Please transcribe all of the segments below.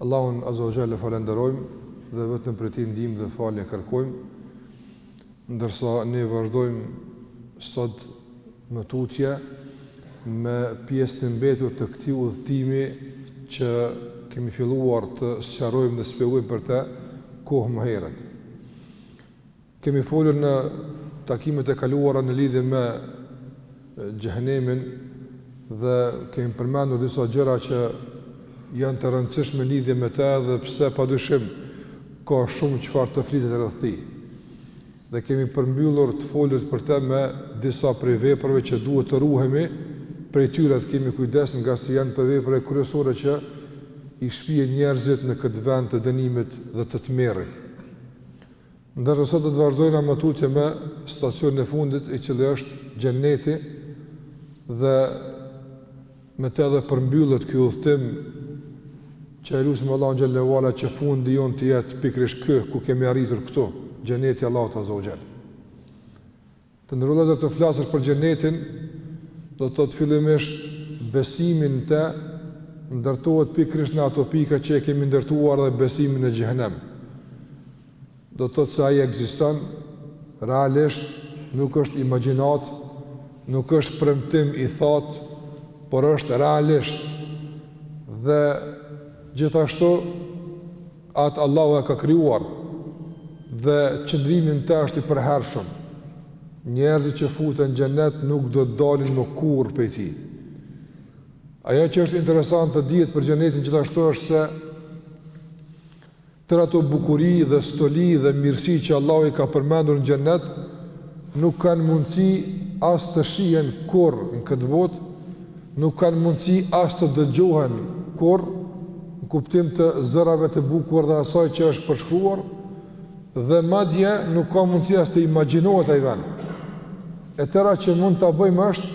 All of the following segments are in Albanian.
Allahun Azza wa Jall e falënderojmë dhe vetëm prej Tij ndihmë dhe falje kërkojmë, ndërsa ne vazhdojmë sot më tutje me pjesën e mbetur të këtij udhëtimi që kemi filluar të sqarojmë dhe shpjegojmë për te kohë më herët. Kemi folur në takimet e kaluara në lidhje me xhehenemin dhe kemi përmendur disa gjëra që janë të rëndësishme në lidhje me të dhe pse padyshim ka shumë çfarë të flitet rreth tij. Dhe kemi përmbyllur të folurit për të me disa prej veprave që duhet të ruhemi prej tyre të kemi kujdes ngase janë prej veprave kryesore që i shpien njerëzit në këtë vend të dënimit dhe të tmerrit. Ndërsa sot do të vazhdojna më tutje me stacionin e fundit i cili është Xheneti dhe me të edhe përmbyllet ky udhëtim që e lusim Allahun xhel-le ve ala që fundi jonë të jetë pikërisht ky ku kemi arritur këtu Xheneti i Allahut Azza wa Jall. Të nderuar vëllezër të flasësh për xhenetin do të thotë fillimisht besimi të ndërtohet pikërisht në ato pika që e kemi ndërtuar dhe besimin në xhehenem. Do të thotë se ai ekziston realisht, nuk është imagjinatë, nuk është premtim i thatë, por është realisht. Dhe gjithashtu Atë Allahu e ka krijuar dhe qëndrimi në të është i përhershëm. Njerëzit që futen në xhenet nuk do të dalin më kurrë prej tij. Ajo që është interesant të dihet për xhenetin gjithashtu është se tërë ato bukuri dhe stoli dhe mirësi që Allahu i ka përmendur në xhenet nuk kanë mundësi as të shihen kurrë në këtë botë Nuk kanë mundësi as të dëgjohen kurrë, në kuptim të zërave të bukur dhe asaj që është përshkruar, dhe madje nuk ka mundësi as të imagjinohet ai vend. E tëra që mund ta bëjmë është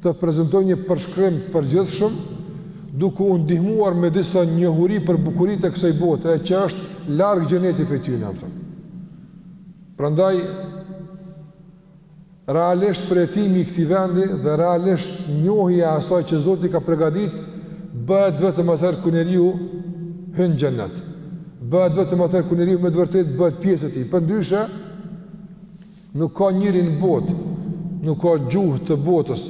të prezantojmë një përshkrim të përgjithshëm, duke u ndihmuar me disa njohuri për bukuritë e kësaj bote, e që është larg xheneti prej tyre. Prandaj Realisht përjetimi i këtij vendi dhe realisht njohja e asaj që Zoti ka pregaditë bëhet vetëm atëherë kur njeriu hyn në xhennet. Bëhet vetëm atëherë kur njeriu me të vërtetë bëhet pjesë e tij. Përndryshe nuk ka njeri në botë, nuk ka gjuhë të botës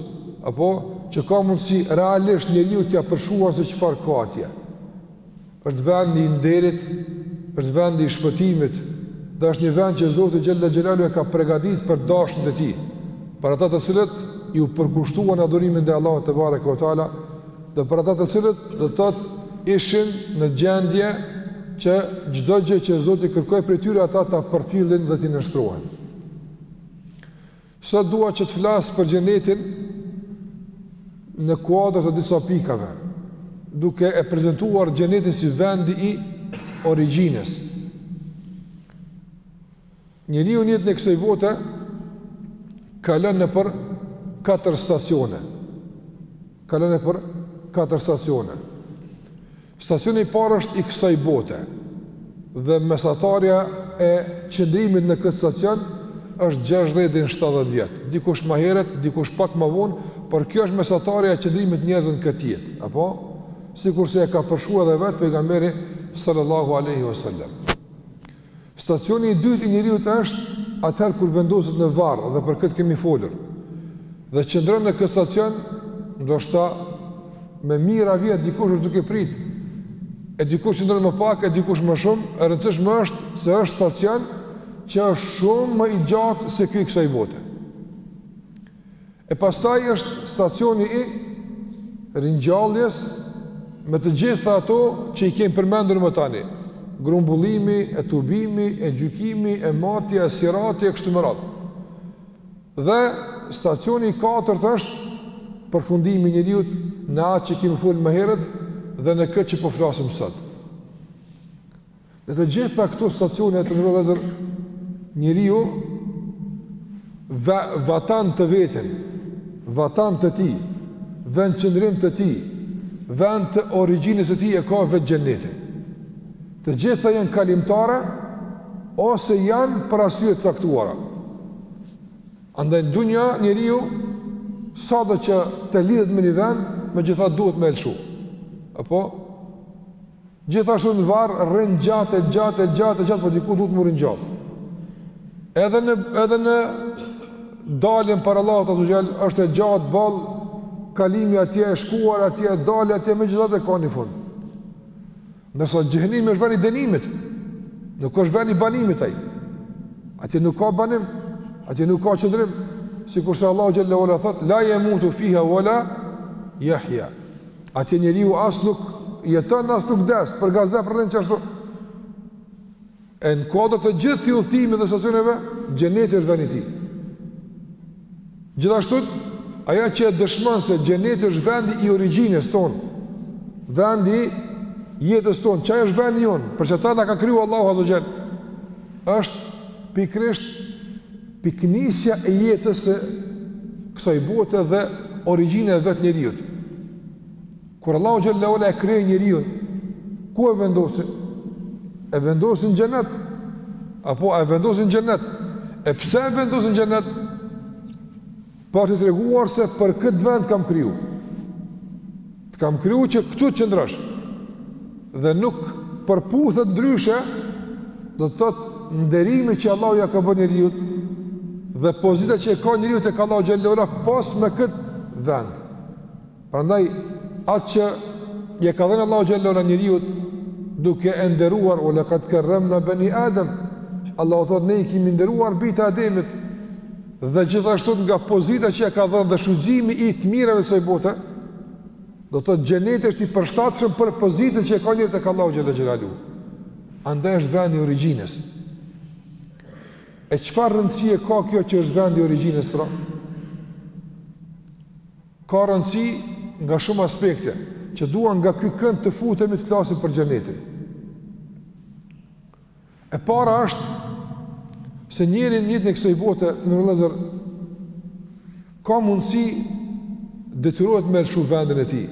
apo që ka mundësi realisht njeriu t'ia përshkruan se çfarë ka atje. Është vendi i nderit, është vendi i shpëtimit dhe është një vend që Zoti xhalla xhelalu e ka përgatitur për dashurët e tij, për ata të cilët iu përkushtuan adhurimit ndaj Allahut tebareke ve teala dhe për ata të cilët do të thotë ishin në gjendje që çdo gjë që Zoti kërkoi prej tyre ata ta përfillin dhe t'i nënshtrohen. Sot dua që të flas për xhenetin në kuadër të disa pikave, duke e prezentuar xhenetin si vendi i origjinës. Njeriu në jetën e kësaj bote kalon nëpër katër stacione. Kalon nëpër katër stacione. Stacioni i parë është i kësaj bote dhe mesatarja e qëndrimit në këtë stacion është gjashtëdhjetë deri në shtatëdhjetë vjet, dikush ma herët, dikush pak ma vonë, por kjo është mesatarja e qëndrimit të njerëzve në këtë jetë, apo sikurse e ka përshkru edhe vetë pejgamberi sallallahu alaihi wasallam. Stacioni i dytë i njeriut është atëherë kur vendoset në varr dhe për këtë kemi folur. Dhe qëndron në këtë stacion ndoshta me mijëra vjet dikush është duke pritë. E dikush qëndron më pak, e dikush më shumë, e rëndësishme është se është stacion që është shumë më i gjatë se ky i kësaj bote. E pastaj është stacioni i ringjalljes me të gjitha ato që i kemi përmendur më tani. Grumbullimi, e tubimi, e gjykimi, e matja, e sirati, e kështu me radhë. Dhe stacioni i katërt është përfundimi i njeriut në atë që kemi folë më herët dhe në këtë që po flasim sot. Në të gjitha këto stacione të nderuar vëllezër, njeriu vatan të vetin, vatan të tij, vendqëndrim të tij, vend të origjinës të tij e ka vetë xhenetin. Të gjitha janë kalimtare, ose janë për arsye të caktuara. Andaj në dunja njeriu, sado që të lidhet me një vend, megjithatë duhet me e lëshu. Apo? Gjithashtu në varr rrin gjatë e gjatë e gjatë e gjatë po diku duhet m'u ringjallë. Edhe në edhe në daljen para Allahut azze ve xhel është e gjatë boll kalimi atje e shkuar atje e dalë atje megjithatë ka një fund. Ndërsa xhehenemi është veni i dënimit, nuk është veni i banimit ai. Atje nuk ka banim, atje nuk ka qëndrim, sikurse Allahu xhelle ve ala thotë la yamutu fiha wala yahya. Atje njeriu as nuk jeton, as nuk vdes, për gazep e rëndë qashtu. E në kodët të gjithë këtij udhëtimi dhe stacioneve, xheneti është vendi i tij. Gjithashtu, ajo që e dëshmon se xheneti është vendi i origjinës tonë, vendi i jetës tonë, që është vendi jonë, për qata na ka kriju Allahu azze ue xhel, është pikërisht Pikënisja e jetës së kësaj bote dhe origjina e vetë njeriut. Kur Allahu xhel-le ue ala e krijoi njeriun, ku e vendosi? E vendosi në xhenet. Apo? E vendosi në xhenet? E pse e vendosi në xhenet? Për t'i treguar se për këtë vend kam kriju. Të kam kriju që këtu të qëndrosh. Dhe nuk përputhet ndryshe, do të thotë nderimi që Allahu ia ka bërë njeriut, dhe pozita që e ka njeriu tek Allahu xhel-le ue ala, pos me këtë vend. Prandaj atë që ia ka dhënë Allahu xhel-le ue ala njeriut duke e nderuar ue lekad kerremna beni adem. Allahu thotë ne i kemi nderuar bijtë e Ademit dhe gjithashtu nga pozita që ia ka dhënë dhe shfrytëzimi i të mirave kësaj bote, do të thotë xheneti është i përshtatshëm për pozitën që e ka njeriu tek Allahu xhel-le xhelaluhu. Andaj është vendi i origjinës. E çfarë rëndësie ka kjo që është vendi i origjinës pra? Ka rëndësi nga shumë aspekte, që duam nga ky kënd të futemi të flasim për xhenetin. E para është se njeriu në jetën e kësaj bote, vëllezër, ka mundësi detyrohet me lëshu vendin e tij.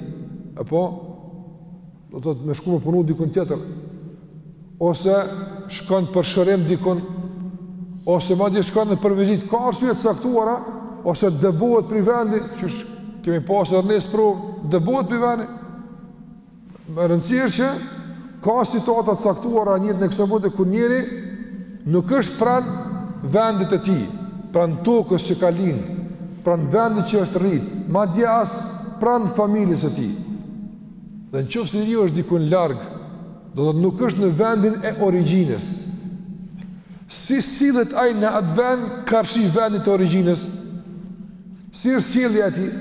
Apo, do të thotë me shku me punu dikun tjetër, ose shkon për shërim dikun, ose madje shkon për vizitë, ka arsye të caktuara, ose dëbohet prej vendit, qysh kemi pasë edhe ne sprovë, dëbohet prej vendit, me rëndësi është që ka situata të caktuara në jetën e kësaj bote, kur njeriu nuk është pranë vendit të tij, pranë tokës që ka lind, pranë vendit që është rritë, madje as pranë familjes së tij, Dhe në qoftë se njeriu është dikun larg, do të thotë nuk është në vendin e origjinës. Si sillet ai në atë vend karshi vendit të origjinës? Si është sjellja e tij?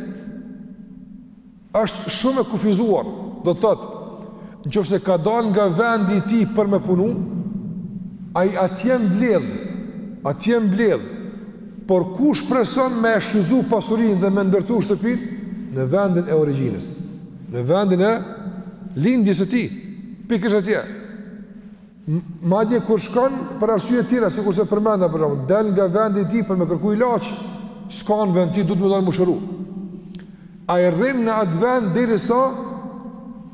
Është shumë e kufizuar, do të thotë, në qoftë se ka dalë nga vendi i tij për me punu, ai atje mbledh, atje mbledh Por ku shpreson me e shfrytëzu pasurinë dhe me ndërtu shtëpinë? Në vendin e origjinës, në vendin e lindjes së tij, pikërisht atje. Madje kur shkon për arsye të tjera, sikur se përmenda për shembull, del nga vendi i tij për me kërku ilaç, s'ka në vend të tij, duhet me dalë me u shëru. Ai rrin në atë vend derisa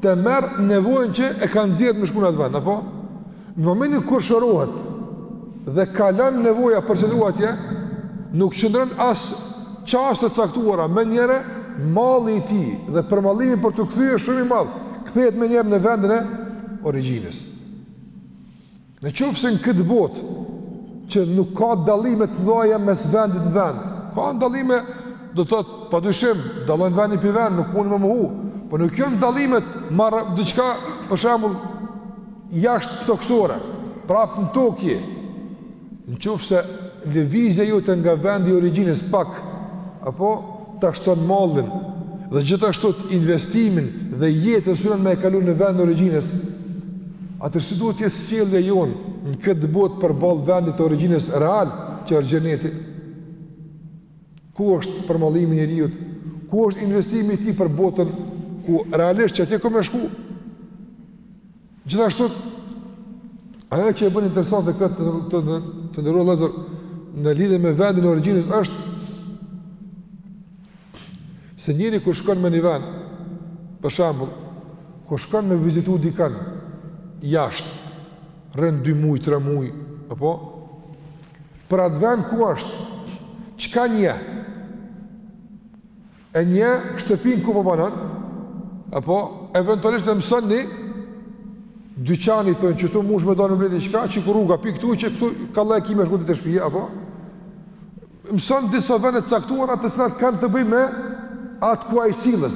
ta merr nevojën që e ka nxjerrë me shku në atë vend, apo? Në momentin kur shërohet dhe kalon nevoja për të qëndru atje, nuk qëndron as çaste të caktuara, menjëherë malli i tij dhe përmallimi për t'u kthyer është shumë i madh, kthehet menjëherë në vendin e origjinës. Në qoftë se në këtë botë që nuk ka dallime të mëdha mes vendit në vend, ka dallime do të thotë padyshim dallon vendi prej vendit, nuk mund me mohu, por nuk janë dallime të marra diçka për shembull Jashtëtokësore, prapë në tokë je. Në qoftë se lëvizja jote nga vendi i origjinës pak, apo ta shton mallin dhe gjithashtu investimin dhe jetën synon me e kalu në vendin e origjinës, atëherë si duhet të jetë sjellja jonë në këtë botë përballë vendit të origjinës real që është xheneti? Ku është përmallimi i njeriut? Ku është investimi i tij për botën ku realisht që atje ka me shku? Gjithashtu, ajo që e bën interesante këtë të të, të nderuar vëllezër në lidhe me vendin e origjinës është se njeriu kur shkon me një vend, për shembull, kur shkon me vizitu dikan, jashtë, rrin dy muj, tre muj, apo, për atë vend ku është, çka njeh, e njeh shtëpinë ku po banon, apo eventualisht e mëson një dyqan i thonë qe këtu mundesh me dalë me ble diçka, qe kjo rruga prej këtu, qe këtu kah e ki me shku deri te shpija apo mëson disa vende të caktuara të cilat kanë të bëjnë me atë ku ai sillet.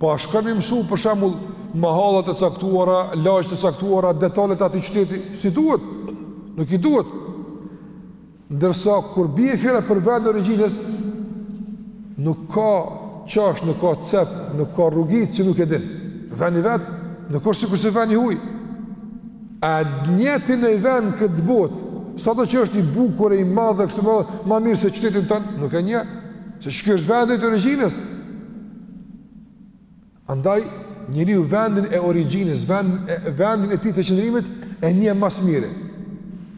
Po a shkon me i mësu për shembull mahallat e caktuara, lagje të caktuara, detalet e atij qyteti, s'i duhet. Nuk i duhet. Ndërsa kur bie fjala për vendin e origjinës, nuk ka qosh, nuk ka cep, nuk ka rrugicë që nuk e din. Vendi i vet, nuk është sikur se vendi i huaj. A njeh ti ndonjë vend në këtë botë, sado që është i bukur e i madh e kështu me radhë, ma mirë se qytetin tënd, nuk e njeh, se qiky është vendi yt i origjinës. Andaj, njeriu vendin e origjinës, vendin e, vendin e tij të qëndrimit, e njeh më së miri.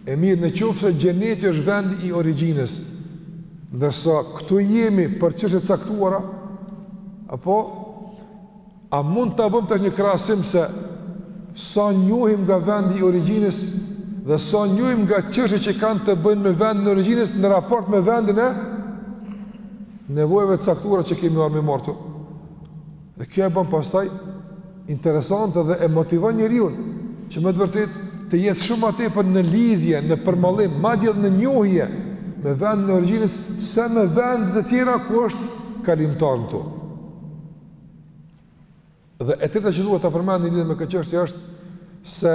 E mirë në qoftë se xheneti është vendi i origjinës, ndërsa këtu jemi për çështje të caktuara, apo, a mund ta bëjmë tash një krahasim se sa njohim nga vendi i origjinës dhe sa njohim nga çështje që kanë të bëjnë me vendin e origjinës në raport me vendin e nevojave të caktuara që kemi ardh me i mbaru. Dhe kjo e bën pastaj interesante dhe e motivon njeriun që me të vërtetë të jetë shumë më tepër në lidhje, në përmallim, madje edhe në njohje me vendin e origjinës se me vende të tjera ku është kalimtar këtu. Dhe e treta që duhet ta përmendim në lidhje me këtë çështje është se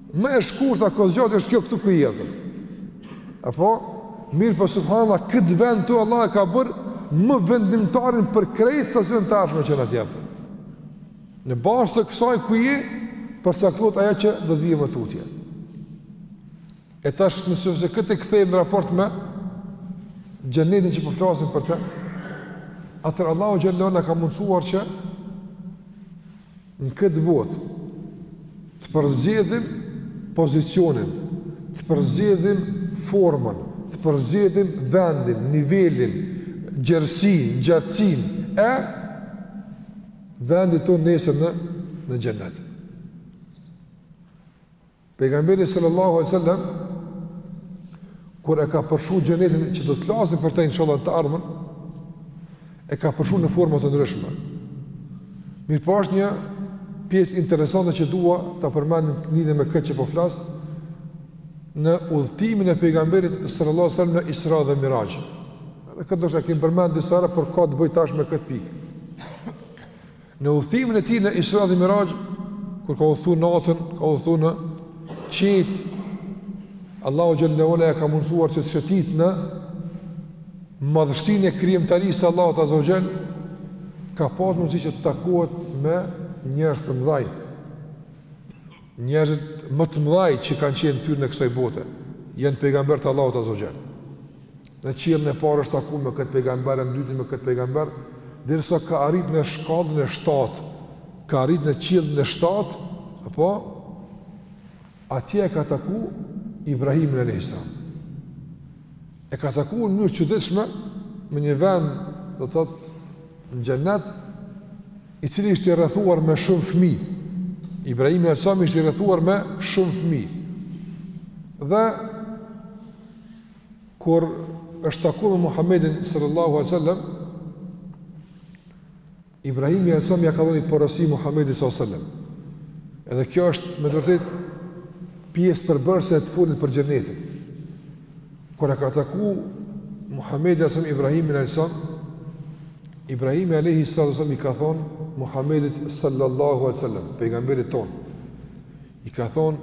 Më e shkurta kohëzgjatje është kjo këtu ku jeton. Apo mirëpo subhanallahu kët vend ktu Allah e ka bërë më vendimtarin për krejt stacionet e ardhshme që na jep. Në bazë të kësaj ku je përcaktohet ajo që do të vijë më tutje. E tash nëse këtë e kthejmë në raport me xhenetin që po flasim për të. Atëherë Allahu xhelle na ka mundësuar që Në këtë botë, të përzgjedhim pozicionin, të përzgjedhim formën, të përzgjedhim vendin, nivelin, gjerësinë, gjatësinë e vendit tonë nesër në në xhenet. Pejgamberi sallallahu alaihi wasallam kur e ka përshkru xhenetin që do të flasim për të inshallah në të ardhmen, e ka përshkru në forma të ndryshme. Mirëpo është një pjesë interesante që dua ta përmendim në lidhje me këtë që po flas, në udhëtimin e pejgamberit sallallahu alaihi wasallam në Isra dhe Miraxh. Edhe këtë ndoshta e kem përmend disa herë, por ka të bëjë tash me këtë pikë. Në udhëtimin e tij në Isra dhe Miraxh, kur ka udhëtuar natën, ka udhëtuar në qiejt. Allahu xhelle ue ala i ka mundësuar që të shëtisë në madhështinë e krijimtarisë së Allahut azze ue xhel, ka pasur mundësi që të takohet me njerëz të mëdhenj. Njerëzit më të mëdhaj që kanë qenë ftyrën e kësaj bote, janë pejgamberët e Allahut azze ue xhel. Në qiellin e parë është taku me këtë pejgamber, në të dytin me këtë pejgamber, derisa ka arrit në shkallën e shtatë, ka arrit në qiellin e shtatë, apo, atje e ka taku Ibrahimin alejhi selam. E ka taku në mënyrë të çuditshme, me një vend, do të thotë në xhenet, i cili ishte i rrethuar me shumë fëmijë. Ibrahim alayhis salam ishte i rrethuar me shumë fëmijë. Dhe kur është takuar me Muhamedin sallallahu alaihi wasallam, Ibrahim alayhis salam ia ka dhënë porosi Muhamedit sallallahu alaihi wasallam. Edhe kjo është me të vërtet pjesë përbërëse e të folunit për xhenetin. Kur e ka taku Muhamedi alayhi salam Ibrahimin alayhisalam, Ibrahimi alayhi salam i ka thon Muhamedit sallallahu alaihi wasallam, pejgamberit ton. I ka thon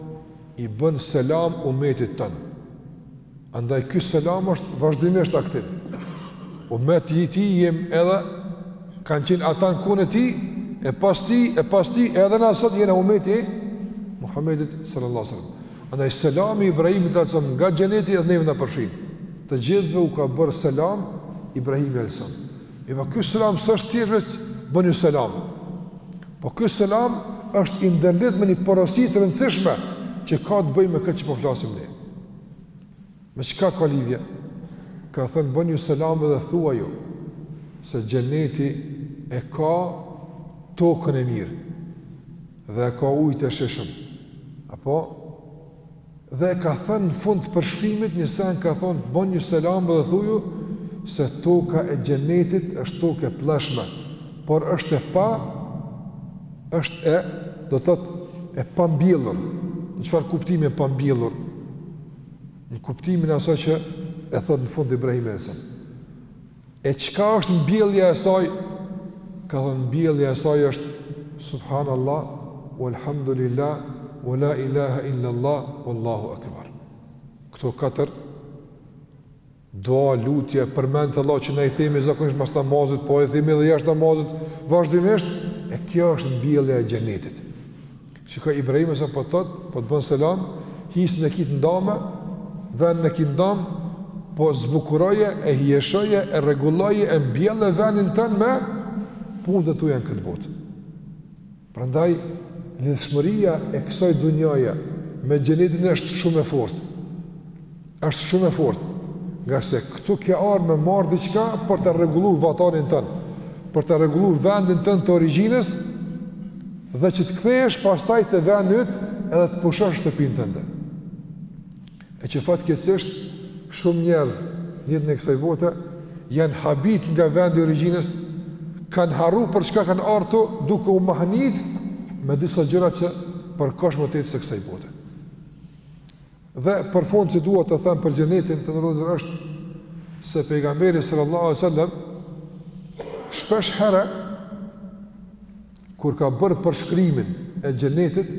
i bën selam umetit tan. Andaj ky selam është vazhdimisht aktiv. Umeti i tij jem edhe kanë qenë ata në kohën e tij, e pas tij, e pas tij, edhe na sot jena umeti i Muhammedit sallallahu sallam. Andaj selami i Ibrahimit alayhis salam nga xheneti edhe neve na përfshin. Të gjithëve u ka bërë selam Ibrahim alayhis salam. E pra ky selam s'është thjesht veç bënju selam. Po ky selam është i ndërlidh me një porosi të rëndësishme që ka të bëjë me këtë që po flasim ne. Me çka ka lidhje? Ka thënë bënju selam edhe thuaju se xheneti e ka tokën e mirë. Dhe e ka ujët e shijshëm. Apo? Dhe e ka thënë në fund të përshkrimit, një sen ka thënë, bonju selam dhe thuju, se toka e xhenetit është tokë e plleshme, por është e pa, është e, do të thotë, e pambjellur, në çfarë kuptimi e pambjellur, në kuptimin e asaj që e thotë në fund Ibrahimi alayhis salam. E çka është mbjellja e saj? Ka thënë mbjellja e saj është subhanallahu walhamdulillah wala ilaha illa allah wallahu akbar. Këto katër dua lutje përmendje t'Allahut që na i themi zakonisht pas namazit, po i themi edhe jashtë namazit, vazhdimisht e kjo është mbjellja e xhenetit. Shiko Ibrahimi ça po thot, po të bën selam, hisen e ki t'ndame, vendin e ki t'ndam, po zbukuroje e hijeshoje e rregulloje e mbjelle vendin tën me punët e tua në këtë botë. Prandaj lidhshmëria e kësaj dunjaje me xhenetin është shumë e fortë. Është shumë e fortë, ngase këtu ke ardh me marrë diçka për ta rregullu vatanin tën, për ta rregullu vendin tën të origjinës, dhe që të kthehesh pastaj te vendi yt edhe të pushosh në shtëpinë tënde. E që fatkeqësisht, shumë njerëz në jetën e kësaj bote, janë habit nga vendi i origjinës, kanë harru për çka kanë ardh ktu duke u mahnit me disa gjëra të përkohshme të jetës së kësaj bote. Dhe për fund që duhet të them për xhenetin të nderuar është se pejgamberi sallallahu alaihi wasallam shpesh herë kur ka bërë përshkrimin e xhenetit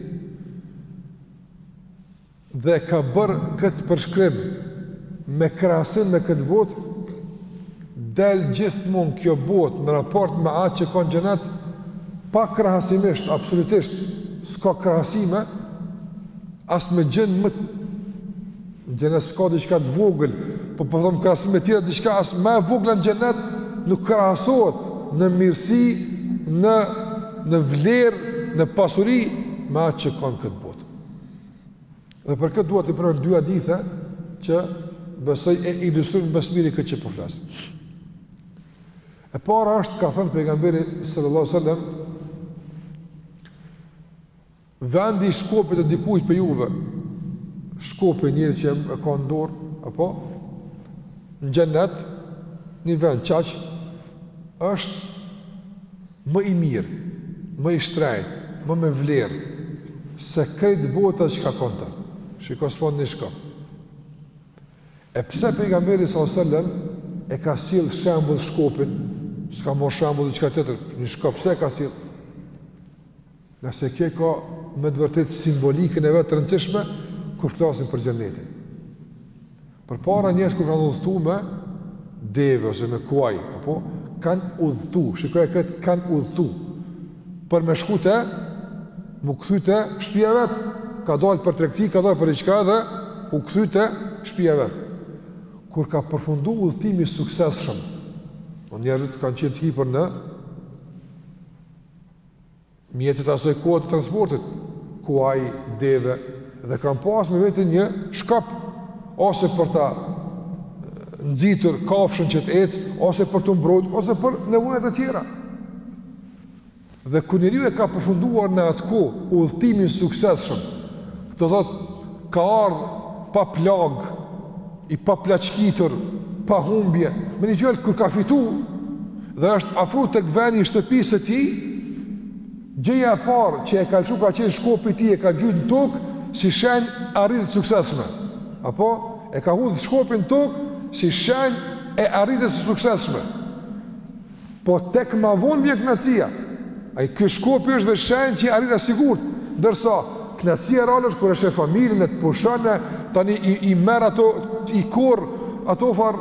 dhe ka bërë këtë përshkrim me krahasim me këtë botë del gjithmonë kjo botë në raport me atë që ka në xhenet pakrahasimisht absolutisht s'ka krahasime As me gjënë më në xhenet s'ka diçka të vogël, po po them krahasuar me tjera diçka as më e vogla në xhenet nuk krahasohet në mirësi, në në vlerë, në pasuri me atë që ka në këtë botë. Dhe për këtë dua t'i përmend dy hadithe që besoj e ilustrojnë më së miri këtë që po flas. E para është ka thënë pejgamberi sallallahu alajhi wasallam Vendi i shkopit të dikujt prej juve, shkopin njeri që e ka në dorë, apo, në xhenet, një vend qaq, është më i mirë, më i shtrejt, më me vlerë, se krejt bota që ka në të. Shiko s'po thom një shkop. E pse pejgamberi s.a.s. e ka sjell shembull shkopin, s'ka mor shembull diçka tjetër, një shkop, pse e ka sjell? Ngase kjo ka me të vërtet simbolikën e vet të rëndësishme, kur flasim për xhenetin. Përpara njerëzit kur kanë udhëtu me deve ose me kuaj, apo, kanë udhëtu, shikoje këtë kanë udhëtu, për me shku te, m'u kthy te shpia vet, ka dalë për tregti, ka dalë për diçka dhe u kthy te shpia vet. Kur ka përfundu udhëtimi suksesshëm, po njerëzit kanë qenë të hipur në mjetet e asaj kohe të transportit, kuaj, deve, dhe kanë pas me vete një shkop, ose për ta nxitur kafshën që të ecë, ose për t'u mbrojt, ose për nevojat e tjera. Dhe kur njeriu e ka përfunduar në atë kohë udhëtimin suksesshëm, do të thotë, ka ardhë pa plagë, i paplaçkitur, pa humbje, me një fjalë kur ka fitu, dhe është afru tek vendi i shtëpisë së tij, gjëja e parë që e ka lëshu ka qenë shkopi i tij, e ka gju në tokë, si shenjë arritjes suksesshme, apo e ka hudh shkopin në tokë, si shenjë e arritjes së suksesshme, Po tek ma vonë vjen kënaqësia. Ai ky shkopi është vetë shenjë që arrita sigurt. Ndërsa kënaqësia reale është kur e sheh familjen e të pushon tani i, i merr ato i korr ato far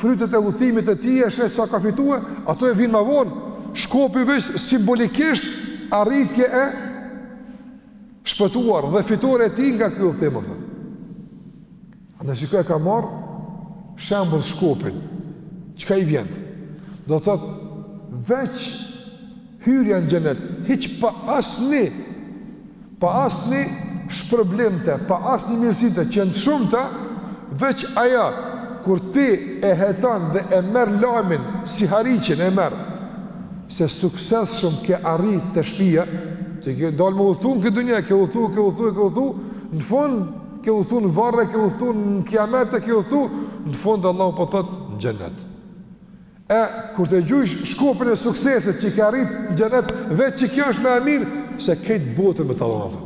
frytet e udhëtimit të tij e sheh sa ka fituar, ato e vijnë më vonë. Shkopi vetë simbolikisht arritje e shpëtuar dhe fitore e tij nga ky udhëtim. Andaj shiko e ka marr shembull Shkopin. Çka i vjen? Do të thotë veç hyrja në xhenet, hiç pa asni pa asni shpërblim te, pa asni mirësi tjetër që janë të shumta, veç ajo, kur ti e heton dhe e merr lajmin, sihariqin e merr, se suksesshëm ke arrit te shpia, që ke dalë me udhëtu në këtë dunja, ke udhëtu, ke udhëtu, ke udhëtu, në fund, ke udhëtu në varr e ke udhëtu në kiamet e ke udhëtu në fund Allahu po të thot në xhenet. E kur ta gjujsh shkopin e suksesit që ke arrit në xhenet, veç kjo është më e mirë se krejt botën me ta dhon.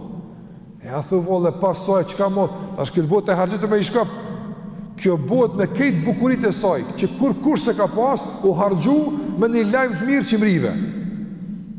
E a thu vallë pas saj çka mo, tash kjo botë u harxhu me ni shkop. Kjo botë me krejt bukuritë e saj, që kurrkush s'e ka pas, u harxhu me një lajm të mirë që mrrive.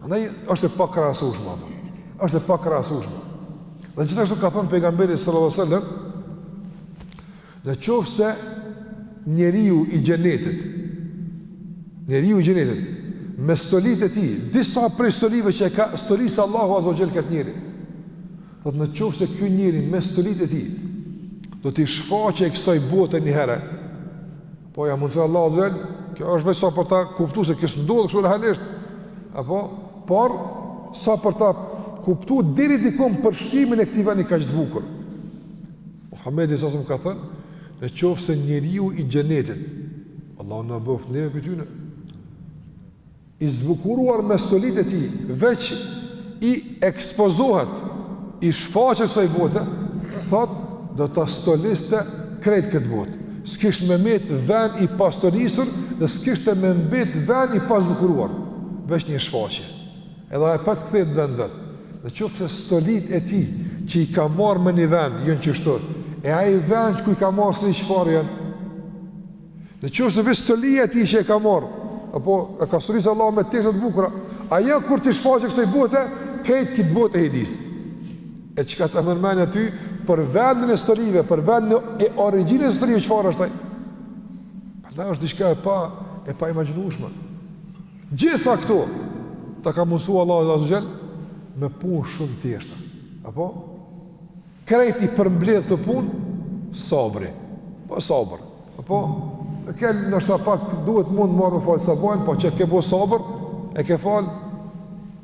Andaj është e pakrahasueshme apo. Është e pakrahasueshme. Dhe gjithashtu ka thënë pejgamberi sallallahu alajhi wasallam, në qoftë se njeriu i xhenetit, njeriu i xhenetit me stolitë e tij, disa prej stolive që e ka stolisë Allahu azza ve xhel këtë njeri. Thotë në qoftë se ky njeri me stolitë e tij do t'i shfaqej kësaj bote një herë, Po ia mundëson Allahu azza ve xhel, kjo është veç sa për ta kuptu se kjo s'ndodh kështu realisht. Apo, por, sa për ta kuptu deri dikun përshkrimin e këtij veni kaq të bukur. Muhammedi salallahu alejhi ve selem ka thënë, në qoftë se njeriu i xhenetit, Allahu na bëftë neve prej tyne, I zbukuruar me stolitë e tij, veç i ekspozohet, i shfaqet kësaj bote, thotë, do ta stoliste krejt këtë botë. S'kishte më mbet vend i pastolisur dhe s'kishte më mbet vend i pazbukuruar, veç një shfaqje. Edhe apet kthehet në vend të vet. Në qoftë se stolitë e tij që i ka marrë më një vend, janë qështu, e ai vend ku i ka marrë s'di çfarë janë. Në qoftë se veç stolia e tij që e ka marrë, apo e ka stolisë Allahu me tesha të bukura, ajo kur t'i shfaqet kësaj bote, krejt këtë botë e hijeson. E çka ta merr menja ty, për vendin e stolive, për vendin e origjinës së stolive, çfarë është ai? Pra është diçka e pa, e paimagjinushme. Gjitha këto, ta ka mundësu Allahu azza ve xhel, me punë shumë të thjeshtë. Apo? Krejt i përmbledh te punë sabri. Po sabër. Po, e ke ndoshta pak duhet m'u marr me fal sabahun, po që ke bo sabër, e ke fal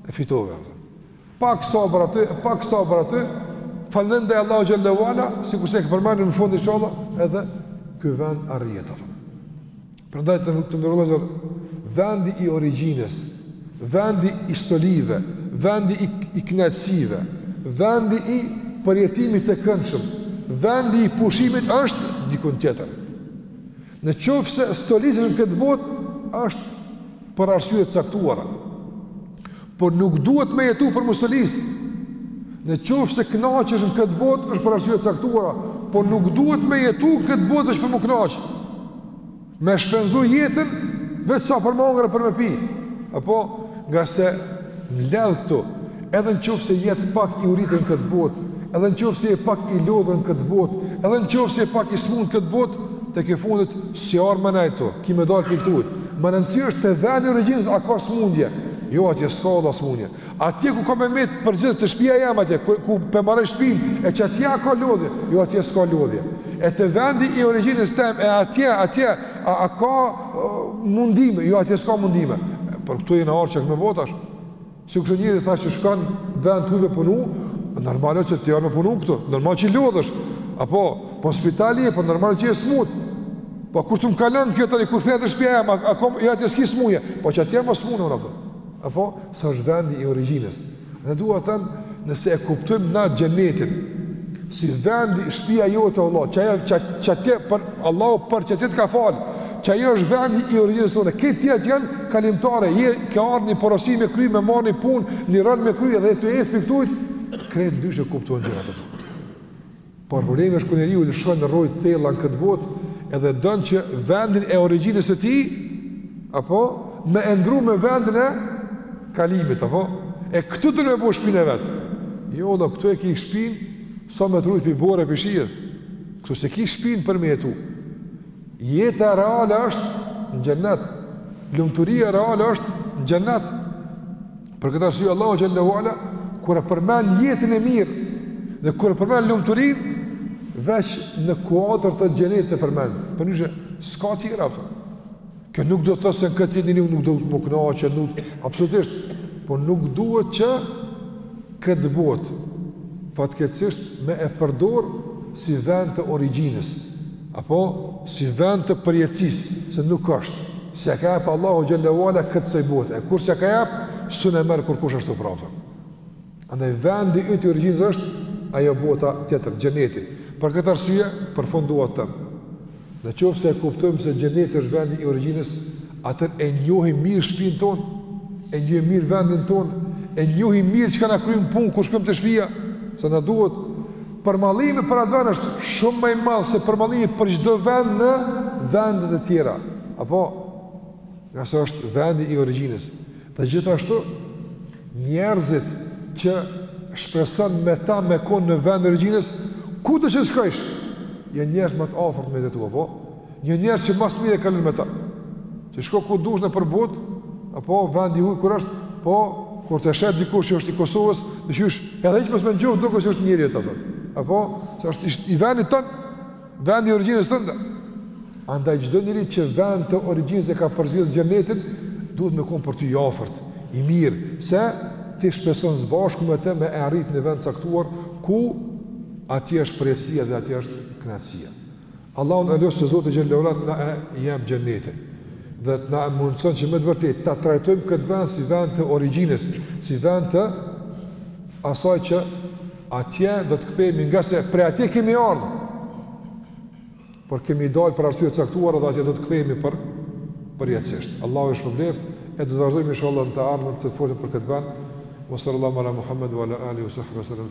e fitove. Pak sabër aty, pak sabër aty. Fal edhe Allahu xhelle ue ala, sikur se e ke përmendur në fund inshallah, edhe ky vend arrihet. Prandaj të nderuar vëllezër vendi i origjinës, vendi i stolive, vendi i i kënaqësive, vendi i përjetimit të këndshëm, vendi i pushimit është diku tjetër. Në qoftë se stolisesh në këtë botë është për arsye të caktuara. Por nuk duhet me jetu për m'u stolis. Në qofë se knaqesh në këtë botë, është për arsye të caktuara, por nuk duhet me jetu në këtë botë veç për m'u knaq. Me shpenzu jetën, veç sa për me ngrën për me pi. Apo, ngase me le këtu, edhe në qofë se je pak i uritun në këtë botë, edhe në qofë se je pak i lodhun në këtë botë, edhe në qofë se je pak i smun në këtë botë, tek e fundit, s'ke ardh me nejt ktu, ki me dalë prej këtuhit. Me rëndësi është te veni i origjinës, a ka smundje, Jo atje s'ka vallah smunje. Atje ku ka me met përgjithë te shpia jem atje, ku, ku pe maroj shpin, e atje a ka lodhje, jo atje s'ka lodhje. E te vendi i origjinës tem, e atje, atje, a, a ka uh, mundime, jo atje s'ka mundime. Por këtu jena ardh çka me bo tash. Sikur sot njëri tash që shkon n'vend të huj me punu, normal që ti ke ardh me punu këtu, normal që lodhesh. Apo, Po spital je po normal që je smut. Po kur të më kalon kjo tani kur kthehet në shtëpi jem, a kom, atje s'ka smuje. Po që atje mo s'smuna apo. Apo s'është vendi i origjinës. Dhe dua të them, nëse e kuptojmë na xhenetin si vendi shtëpia jote vallah, çaj çaj çaj për Allahu për ty e ka fal. Qajo është vendi i origjinës tonë. Këto tjerat janë kalimtare, je ke ardhur një porosi me kry me marrë një punë, një rend me kry dhe të ecësh prej ktuhit, krejt ndryshe kuptohen gjërat. Por problemi është kur njeriu lëshon rrojë të thella në këtë botë edhe don që vendin e origjinës së tij apo me e ndru me vendin e kalimit apo e këtu don me bo shpinën e vet. Jo, ti këtu e ke shpinë sa me t'rujt pi bore e pi shiu. Këtu s'e ke shpinë për me jetu. Jeta reale është në xhennet. Lumturia reale është në xhennet. Për këtë arsye Allahu xhelle ue ala kur e përmend jetën e mirë dhe kur e përmend lumturinë veç në kuadër të xhenetit e përmend. Përndryshe s'ka tjera, apo. Kjo nuk do të thotë se në këtë jetë njeriu nuk duhet m'u kënaq, nuk absolutisht, por nuk duhet që këtë botë fatkeqësisht me e përdor si vend të origjinës. Apo, si vend të përjetësisë, se nuk është, s'ja ka jap Allahu xhelle ue ala këtë kësaj bote, e kur s'ja ka jap, s'un e merr kurkush ashtu prapëtën. Andaj vendi yt i origjinës është, ajo bota tjetër, xheneti. Për këtë arsye, përfundova të them. Në qoftë se e kuptojmë se xheneti është vendi i origjinës, atëherë e njohim mirë shpinë tonë, e njohim mirë vendin tonë, e njohim mirë çka na kryn punë, kur shkojmë te shpia, se na duhet, Përmallimi për atë vend është shumë ma i madh se përmallimi për çdo vend në vendet e tjera. Apo ngase është vendi i origjinës. Dhe gjithashtu njerëzit që shpreson me ta me kon në vend e origjinës, ku do që të shkojsh? Janë njerëz ma të afërt me ty, apo. Janë njerëz që ma s'miri e kalon me ta. Se shko ku dush nëpër botë, apo vend i huj kur është, po kur të sheh dikush që është i Kosovës, në qysh, edhe hiç mos me njoftë, duket që është njeri i afërt. Apo, se është i, i vendit tënd, vendi i origjinës tënde. Andaj çdo njeri që vend të origjinës e ka përzgjedh xhenetin, duhet me konë për ty i afërt, i mirë, se ti shpreson s'bashku me te me e arrit në vend t'caktuar, ku aty është përjetësia dhe aty është knaqësia. Allahun e lus që Zoti xhelalu te na e jep xhenetin dhe të na e mundëson që me të vërtetë ta trajtojmë këtë vend si vend të origjinës, si vend të asaj që atje do të kthehemi ngase prej atje kemi ardhur. Por kemi dalë për arsye të caktuara dhe atje do të kthehemi për përjetësisht. Allahu ju shpërbleftë e do të vazhdojmë inshallah në të ardhmen të folim për këtë vend. Sallallahu ala Muhammed wa ala alihi wa sahbihi sallam.